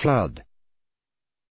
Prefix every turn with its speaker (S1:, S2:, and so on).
S1: flood.